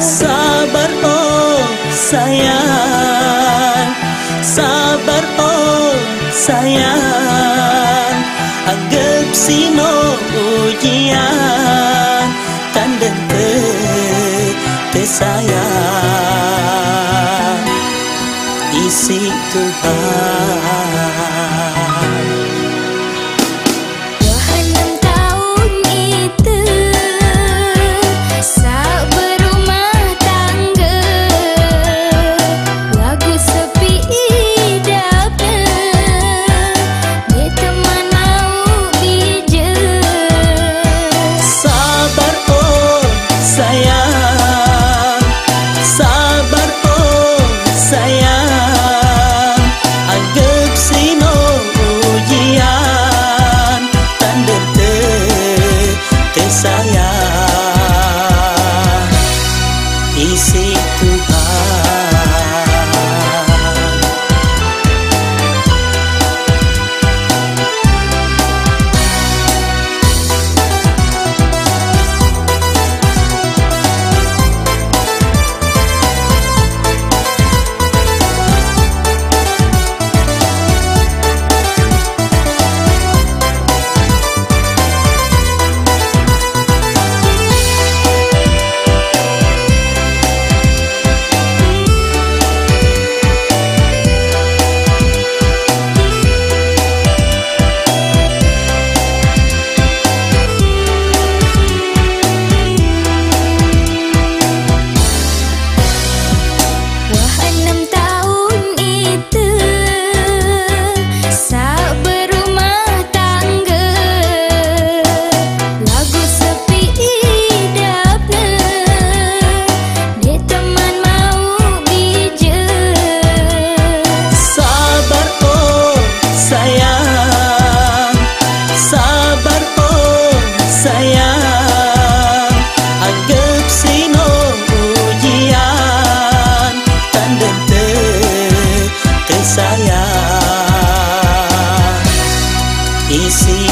Sabar oh sayang. Sabar oh sayang. Agep sino ujian tanda ke te sayang. Isi Tuhan.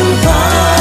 出发。